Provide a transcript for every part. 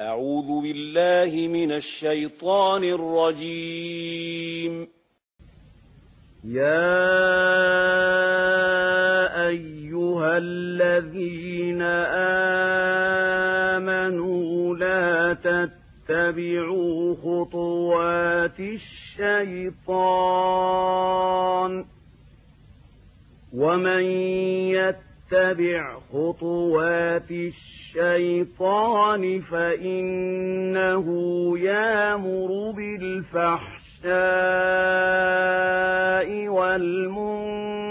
أعوذ بالله من الشيطان الرجيم. يا أيها الذين آمنوا لا تتبعوا خطوات الشيطان. ومن يتبع خطوات الشيطان فإنه يامر بالفحشاء والمنكر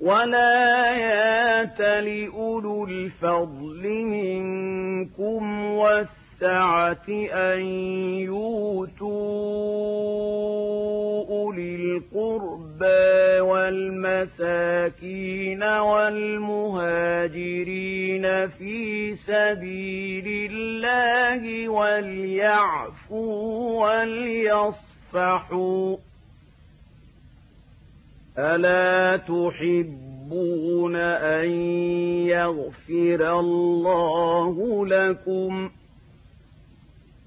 ولا يات لأولو الفضل منكم والسعة أن يؤتوا أولي القربى والمساكين والمهاجرين في سبيل الله وليعفوا وليصفحوا ألا تحبون أن يغفر الله لكم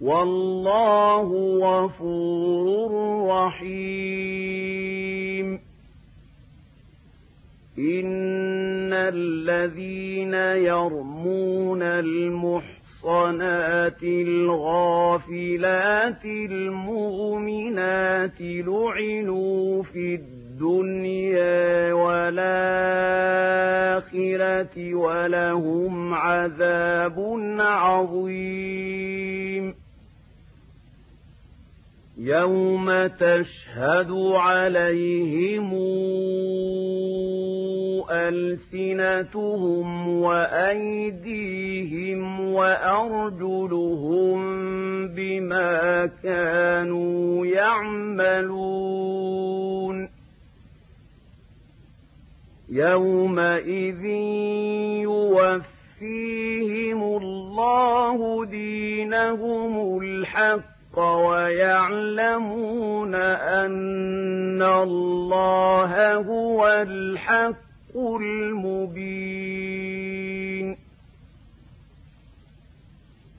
والله غفور رحيم إن الذين يرمون المحصنات الغافلات المؤمنات لعنوا في الدنيا والآخرة ولهم عذاب عظيم يوم تشهد عليهم ألسنتهم وأيديهم وأرجلهم بما كانوا يعملون يومئذ يوفيهم الله دينهم الحق ويعلمون أن الله هو الحق المبين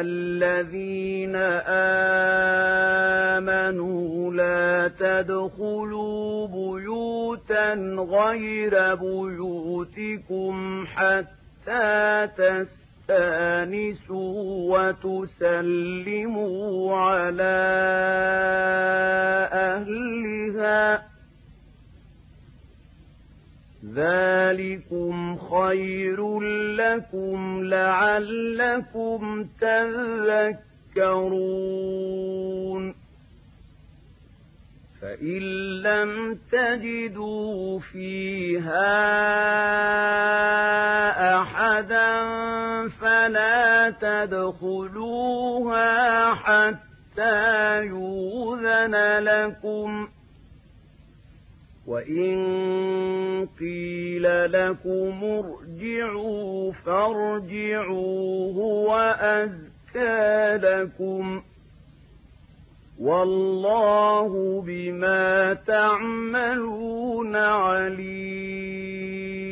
الذين آمنوا لا تدخلوا بيوتا غير بيوتكم حتى تستأنسوا وتسلموا على أهلها. ذلكم خير لكم لعلكم تذكرون فإن لم تجدوا فيها أحدا فلا تدخلوها حتى يوذن لكم وإن قيل لكم ارجعوا فارجعوا هو أزكى لكم والله بما تعملون عليم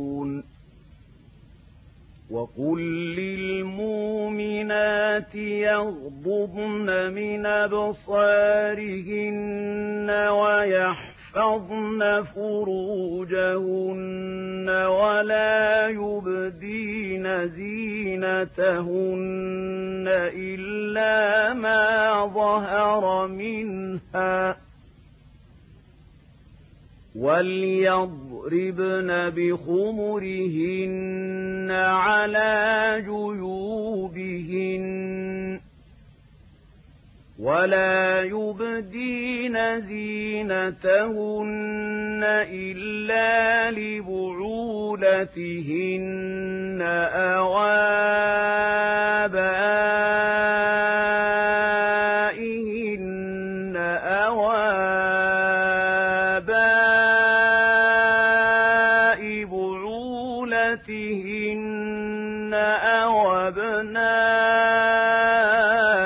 وقل للمؤمنات يغضبن من أبصارهن ويحفظن يحفظن فروجهن ولا يبدين زينتهن إلا ما ظهر منها وليضربن بخمرهن على جيوبهن ولا يبدين زينتهن إلا لبعولتهن أو آبائهن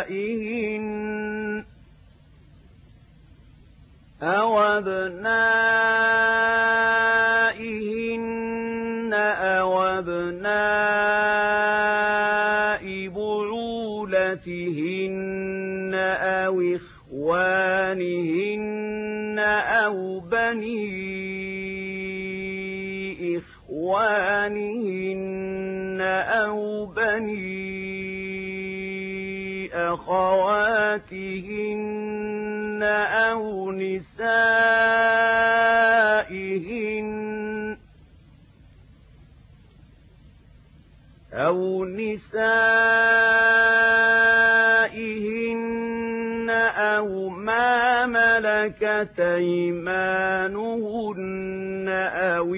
أبنائهن أخواتهن أو نسائهن أو نسائهن أو ما ملكت أيمانهن أو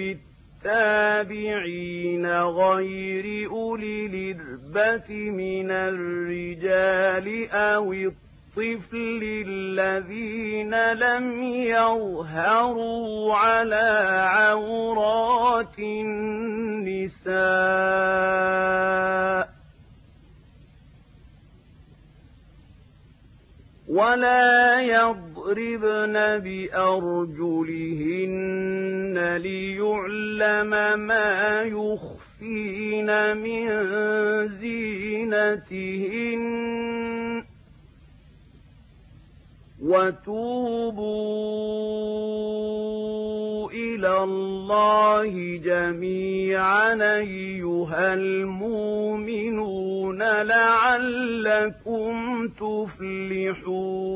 التابعين غير أولي الإربة من الرجال أو الطفل الذين لم يظهروا على عورات النساء ولا يضربن بأرجلهن ليعلم ما يخفين من زينتهن وتوبوا إلى الله جميعا أيها المؤمنون لعلكم تفلحون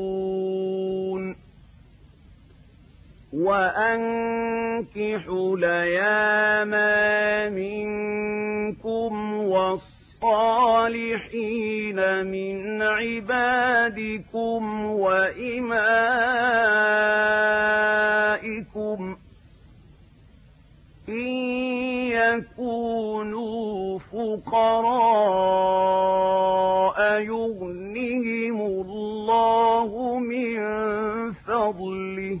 وأنكحوا ليام منكم والصالحين من عبادكم وإمائكم إن يكونوا فقراء يغنهم الله من فضله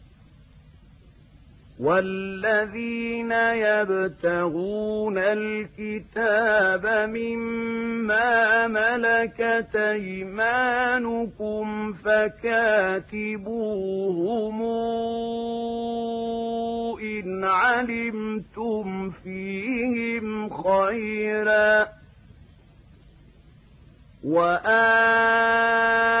والذين يبتغون الكتاب مما ملكت ايمانكم فكاتبوهم ان علمتم فيهم خيرا واتوهم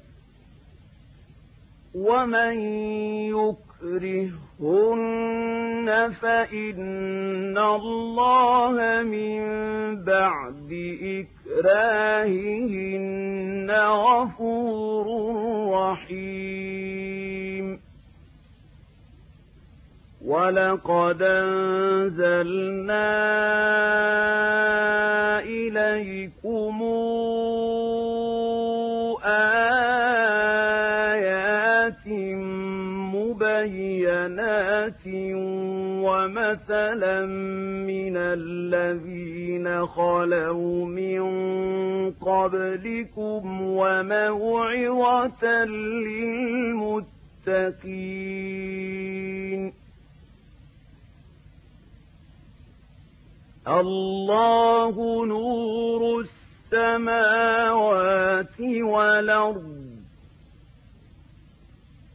ومن يكرهن فإن الله من بعد إكراههن غفور رحيم. ولقد أنزلنا إليكم آيات مبينات ومثلا من الذين خلوا من قبلكم وموعظة للمتقين. الله نور السماوات والأرض.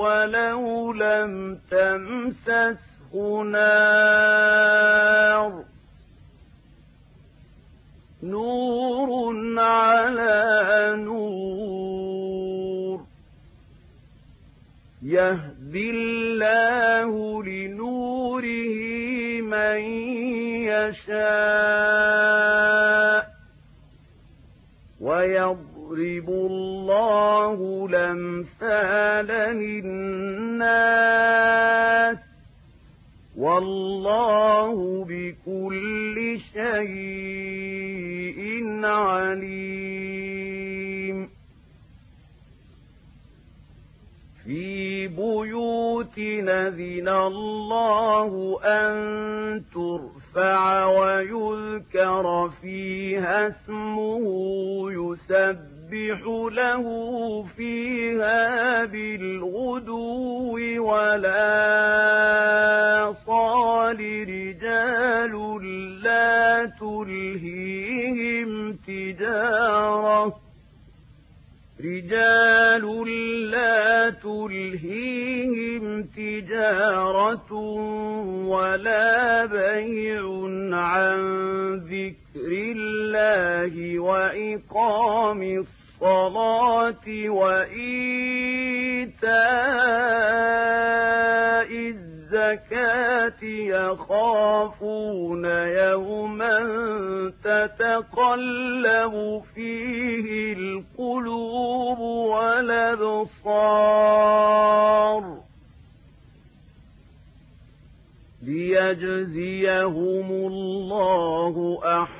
ولو لم تمسسه نار نور على نور يهدي الله لنوره من يشاء الله الامثال للناس والله بكل شيء عليم. في بيوت نذن الله أن ترفع ويذكر فيها اسمه يسبح له فيها بالغدو ولا صال رجال لا تلهيهم تجارة. رجال لا تلهيهم تجارة ولا بيع عن ذكر الله وإقام الصلاة. وإيتاء الزكاة يخافون يوما تتقلب فيه القلوب والأبصار ليجزيهم الله أحسن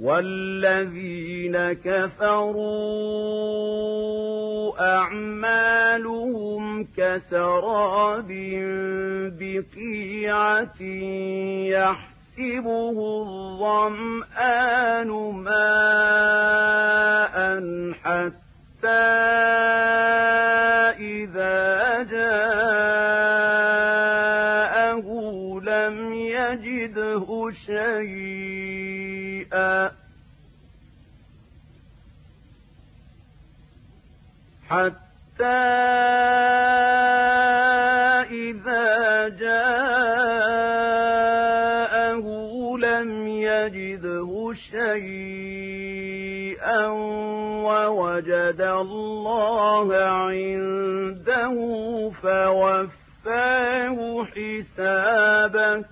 والذين كفروا أعمالهم كسراب بقيعة يحسبه الظمآن ماء حتى إذا جاءه لم يجده شيئا. حتى شيئا ووجد الله عنده فوفاه حسابه.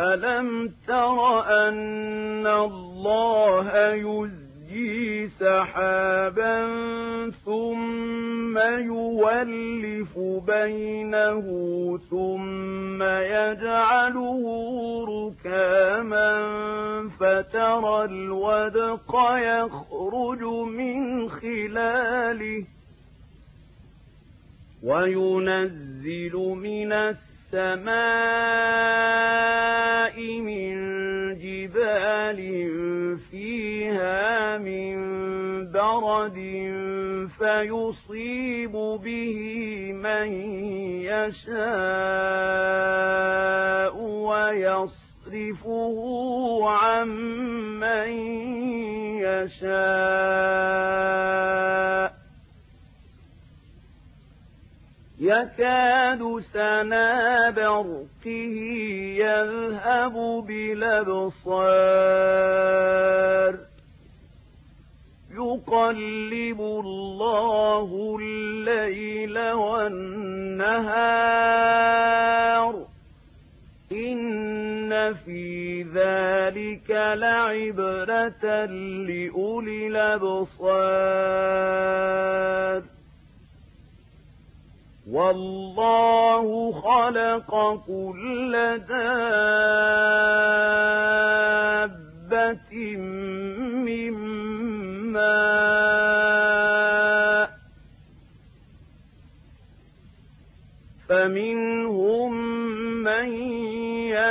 ألم تر أن الله يزجي سحابا ثم يولف بينه ثم يجعله ركاما فترى الودق يخرج من خلاله وينزل من السماء من جبال فيها من برد فيصيب به من يشاء ويصرفه عن من يشاء. يكاد سنا برقه يذهب بالأبصار. يقلب الله الليل والنهار. إن في ذلك لعبرة لأولي الأبصار. والله خلق كل دابة من ماء فمنهم من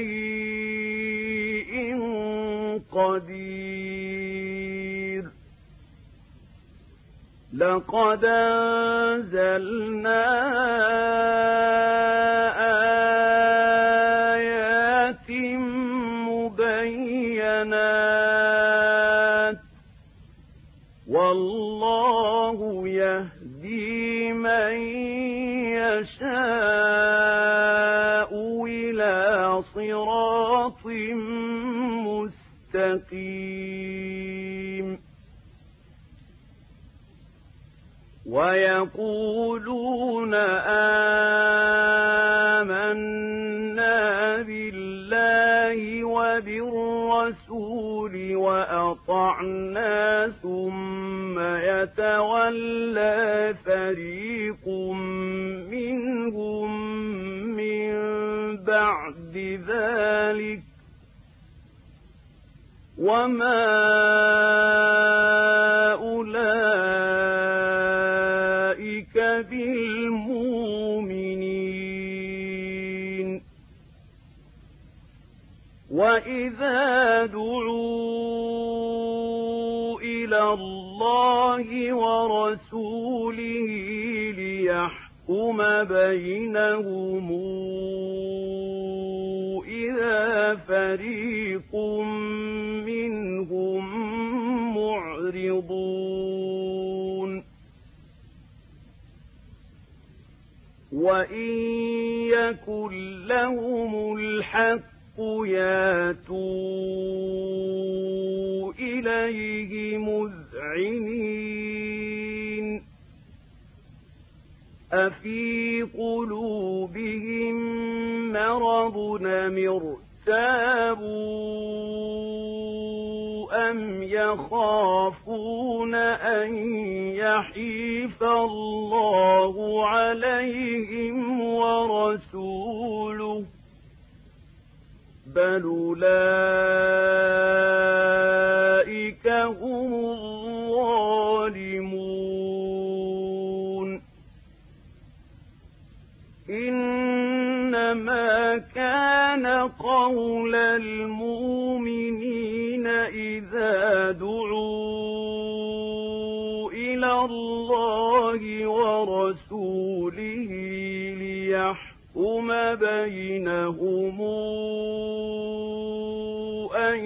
شيء قدير. لقد أنزلنا ويقولون آمنا بالله وبالرسول وأطعنا ثم يتولى فريق منهم من بعد ذلك وما وإذا دعوا إلى الله ورسوله ليحكم بينهم إذا فريق منهم معرضون وإن يكن لهم الحق ياتوا إليه مذعنين أفي قلوبهم مرض ارتابوا أم يخافون أن يحيف الله عليهم ورسوله بل أولئك هم الظالمون إنما كان قول المؤمنين إذا دعوا إلى الله ورسوله ليحكم بينهم أن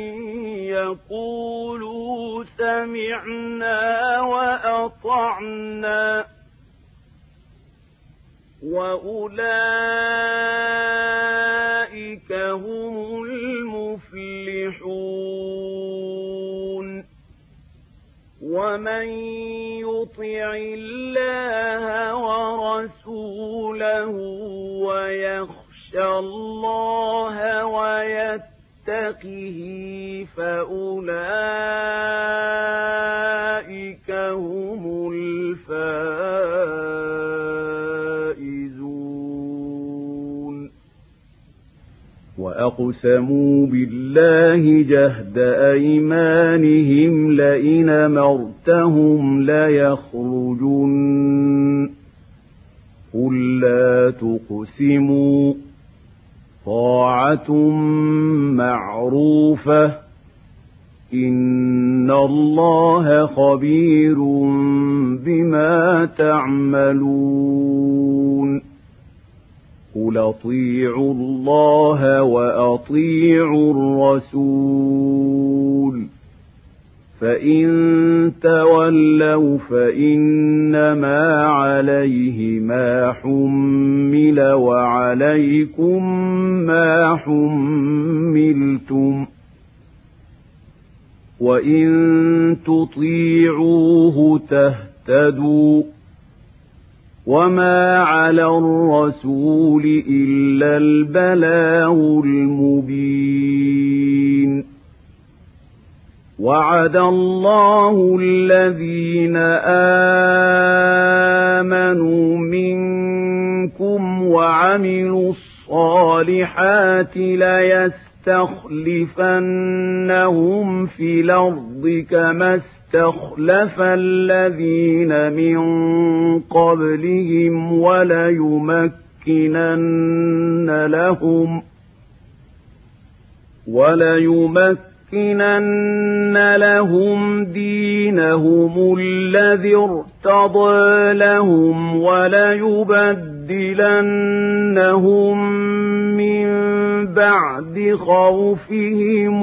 يقولوا سمعنا وأطعنا وأولئك هم المفلحون ومن يطع الله ورسوله ويخشى الله ويتقه فأولئك هم الفائزون. وأقسموا بالله جهد أيمانهم لئن مرتهم ليخرجن قل لا تقسموا طاعة معروفة إن الله خبير بما تعملون قل اطيعوا الله وأطيعوا الرسول فإن تولوا فإنما عليه ما حمل وعليكم ما حملتم وإن تطيعوه تهتدوا وما على الرسول إلا البلاغ المبين وعد الله الذين آمنوا منكم وعملوا الصالحات ليستخلفنهم في الأرض كما اسْتَخْلَفَ الَّذِينَ مِن قَبْلِهِمْ وَلَيُمَكِّنَنَّ لَهُمْ وَلَيُمَكِّنَنَّ لَهُمْ دِينَهُمُ الَّذِي ارْتَضَىٰ لَهُمْ وَلَيُبَدِّلَنَّهُم مِّن بَعْدِ خَوْفِهِمْ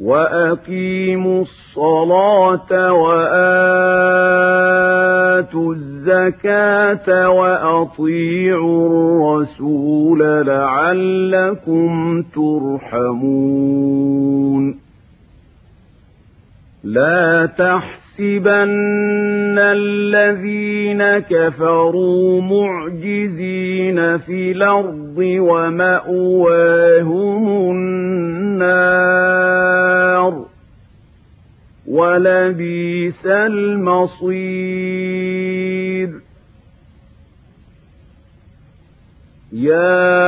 وَأَقِيمُوا الصَّلَاةَ وَآتُوا الزَّكَاةَ وَأَطِيعُوا الرَّسُولَ لَعَلَّكُمْ تُرْحَمُونَ لَا تَحْسَبَنَّ الَّذِينَ كَفَرُوا مُعْجِزِينَ فِي الْأَرْضِ وَمَأْوَاهُمُ النَّارُ وَلَبِئْسَ الْمَصِيرُ يَا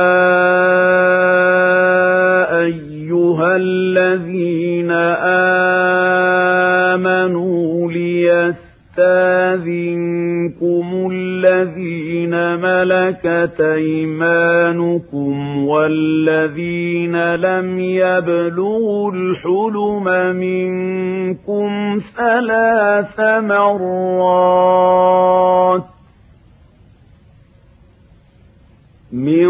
أَيُّهَا الَّذِينَ آمَنُوا لِيَسْتَأْذِنكُمُ الَّذِينَ مَلَكَتْ أَيْمَانُكُمْ وَالَّذِينَ لَمْ يَبْلُغُوا الْحُلُمَ مِنكُمْ ثَلَاثَ مَرَّاتٍ مِن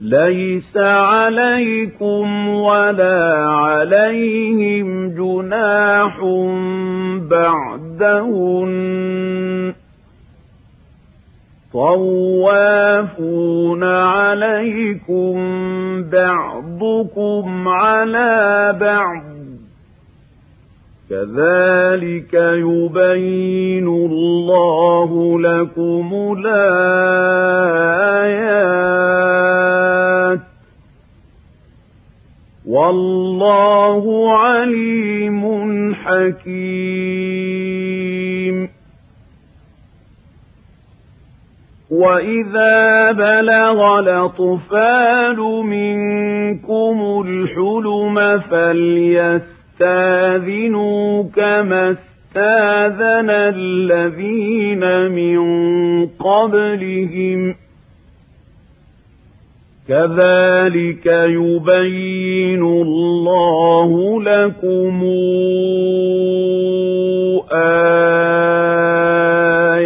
لَيْسَ عَلَيْكُمْ وَلَا عَلَيْهِمْ جُنَاحٌ بَعْدَهُنَّ ۚ طَوَّافُونَ عَلَيْكُم بَعْضُكُمْ عَلَىٰ بَعْضٍ ۚ كَذَٰلِكَ يُبَيِّنُ اللَّهُ لَكُمُ الْآيَاتِ ۗ. وَاللَّهُ عَلِيمٌ حَكِيمٌ. وَإِذَا بَلَغَ الْأَطْفَالُ مِنكُمُ الْحُلُمَ فَلْيَسْتَأْذِنُوا كَمَا اسْتَأْذَنَ الَّذِينَ مِن قَبْلِهِمْ ۚ. كَذَٰلِكَ يُبَيِّنُ اللَّهُ لَكُمْ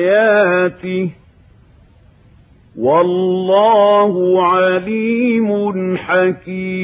آيَاتِهِ ۗ. وَاللَّهُ عَلِيمٌ حَكِيمٌ.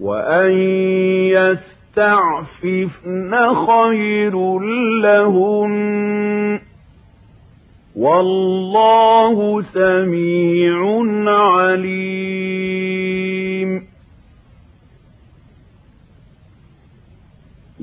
وَأَن يَسْتَعْفِفْنَ خَيْرٌ لَّهُنَّ ۗ والله سميع عليم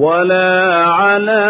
ولا على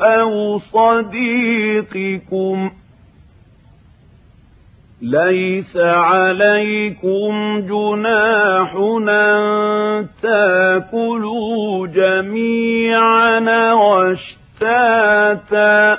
أو صديقكم ليس عليكم جناح أن تأكلوا جميعا واشتاتا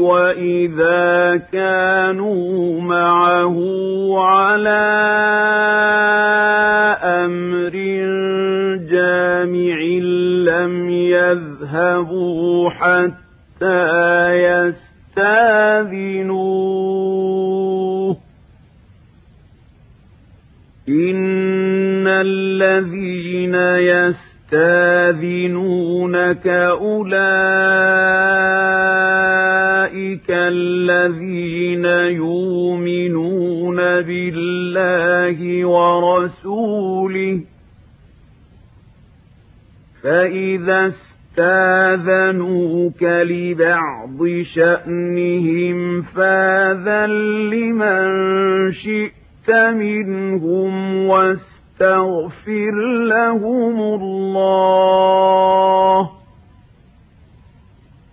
وإذا كانوا معه على أمر جامع لم يذهبوا حتى يستاذنوه إن الذين يستاذنونك أولئك الذين يؤمنون بالله ورسوله فإذا استاذنوك لبعض شأنهم فاذن لمن شئت منهم واستغفر لهم الله.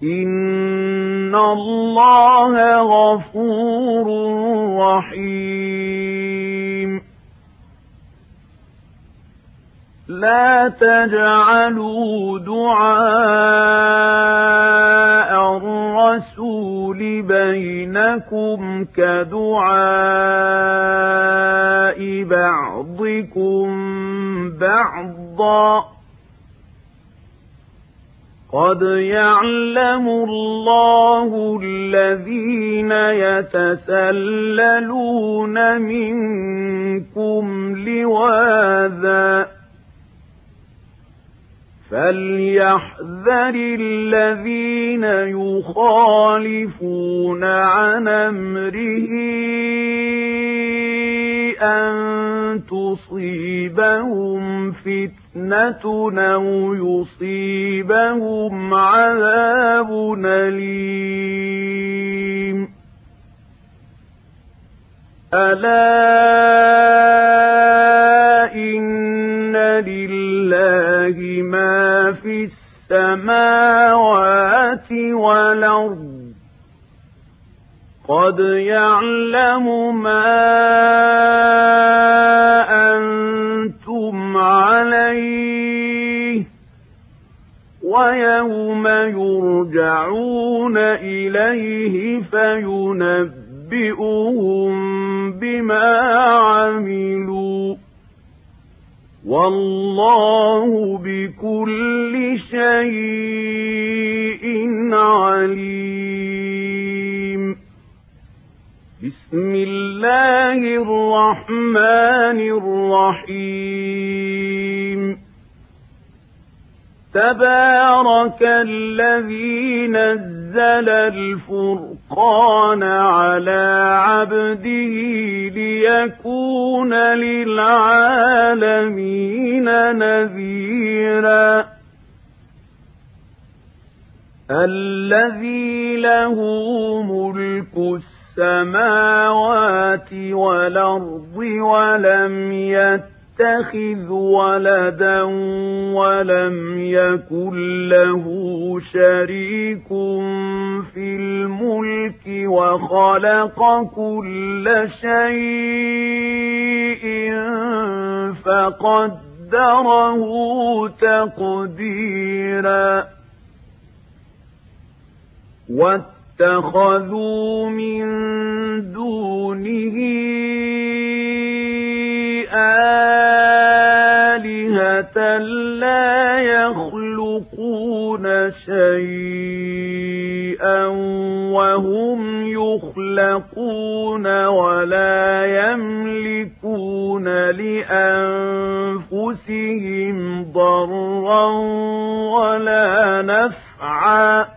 إن الله غفور رحيم لا تجعلوا دعاء الرسول بينكم كدعاء بعضكم بعضا قد يعلم الله الذين يتسللون منكم لواذا فليحذر الذين يخالفون عن امره ان تصيبهم فتنة أو يصيبهم عذاب أليم. ألا إن لله ما في السماوات والأرض. قد يعلم ما عليه ويوم يرجعون إليه فينبئهم بما عملوا والله بكل شيء عليم. بسم الله الرحمن الرحيم. تبارك الذي نزل الفرقان على عبده ليكون للعالمين نذيرا. الذي له ملك السماوات والأرض ولم يتخذ ولدا ولم يكن له شريك في الملك وخلق كل شيء فقدره تقديرا. اتخذوا من دونه آلهة لا يخلقون شيئا وهم يخلقون ولا يملكون لأنفسهم ضرا ولا نفعا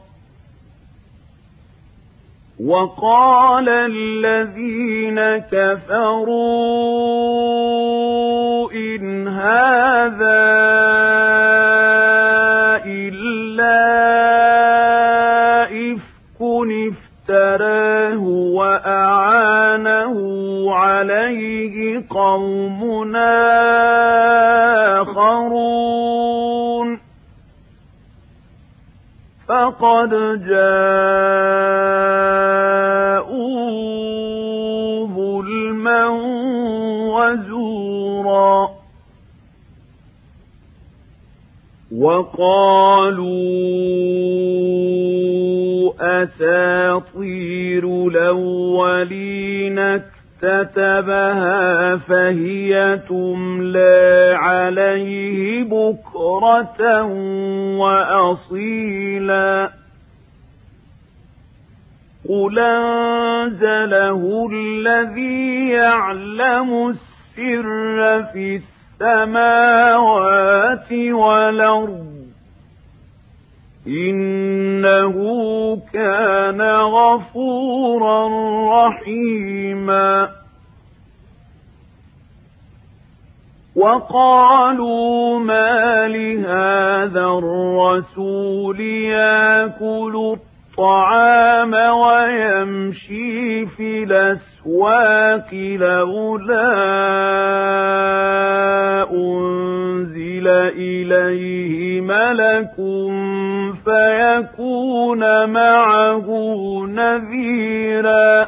وقال الذين كفروا إن هذا إلا إفك افتراه وأعانه عليه قومنا آخرون. فقد جاءوا ظلما وزورا وقالوا أساطير الأولين اكتتبها فهي تملى عليه بكرة وأصيلا. قل أنزله الذي يعلم السر في السماوات والأرض إنه كان غفورا رحيما وقالوا ما لهذا الرسول ياكل الطعام ويمشي في الأسواق لولا أنزل إليه ملك فيكون معه نذيرا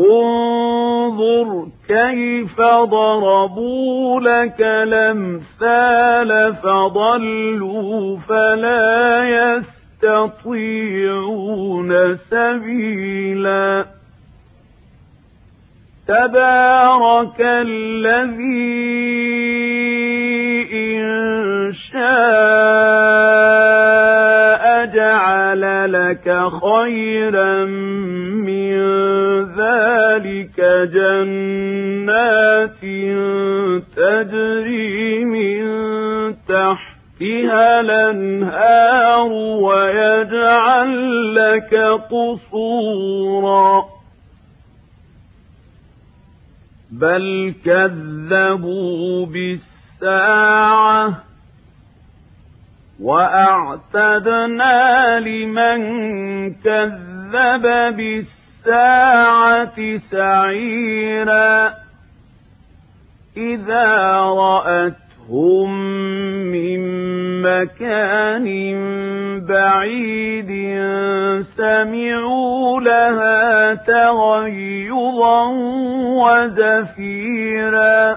انظر كيف ضربوا لك الأمثال فضلوا فلا يستطيعون سبيلا. تبارك الذي إن شاء جعل لك خيرا من ذلك جنات تجري من تحتها الأنهار ويجعل لك قصورا. بل كذبوا بالساعة وأعتدنا لمن كذب بالساعة سعيرا إذا رأتهم من مكان بعيد سمعوا لها تغيظا وزفيرا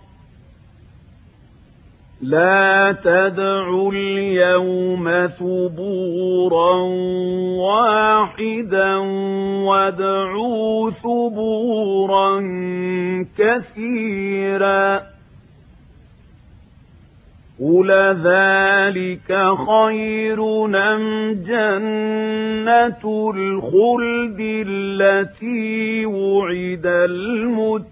لا تدعوا اليوم ثبورا واحدا وادعوا ثبورا كثيرا. قل ذلك خير أم جنة الخلد التي وعد المتقون.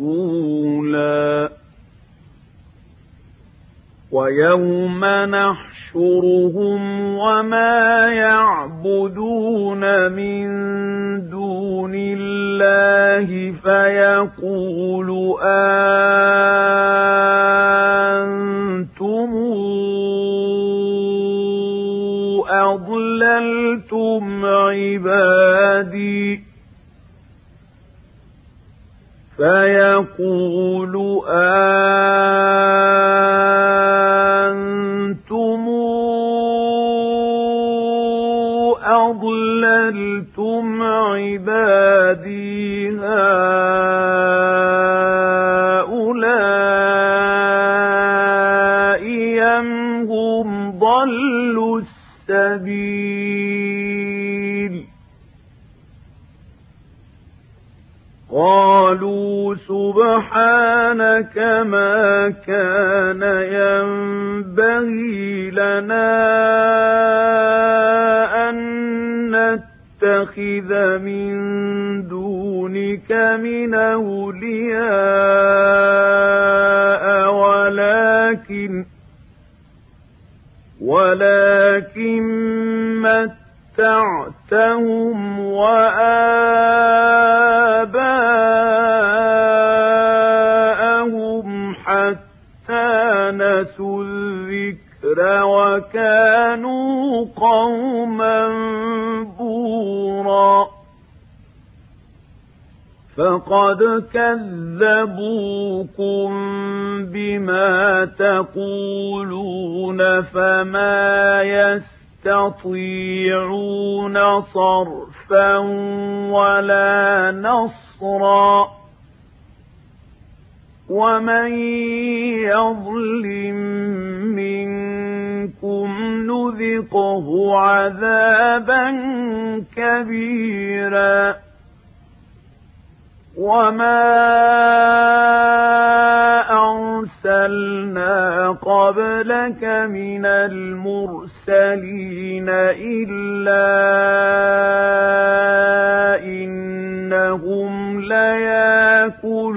مسئولا ويوم نحشرهم وما يعبدون من دون الله فيقول أنتم أضللتم عبادي فيقول أنتم أضللتم عبادي هؤلاء أم هم ضلوا السبيل قالوا سبحانك ما كان ينبغي لنا أن نتخذ من دونك من أولياء ولكن ولكن متعتهم وآباءهم نسوا الذكر وكانوا قوما بورا. فقد كذبوكم بما تقولون فما يستطيعون صرفا ولا نصرا. ومن يظلم منكم نذقه عذابا كبيرا وما أرسلنا قبلك من المرسلين إلا إنهم ليأكلون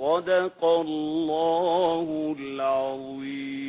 صدق الله العظيم.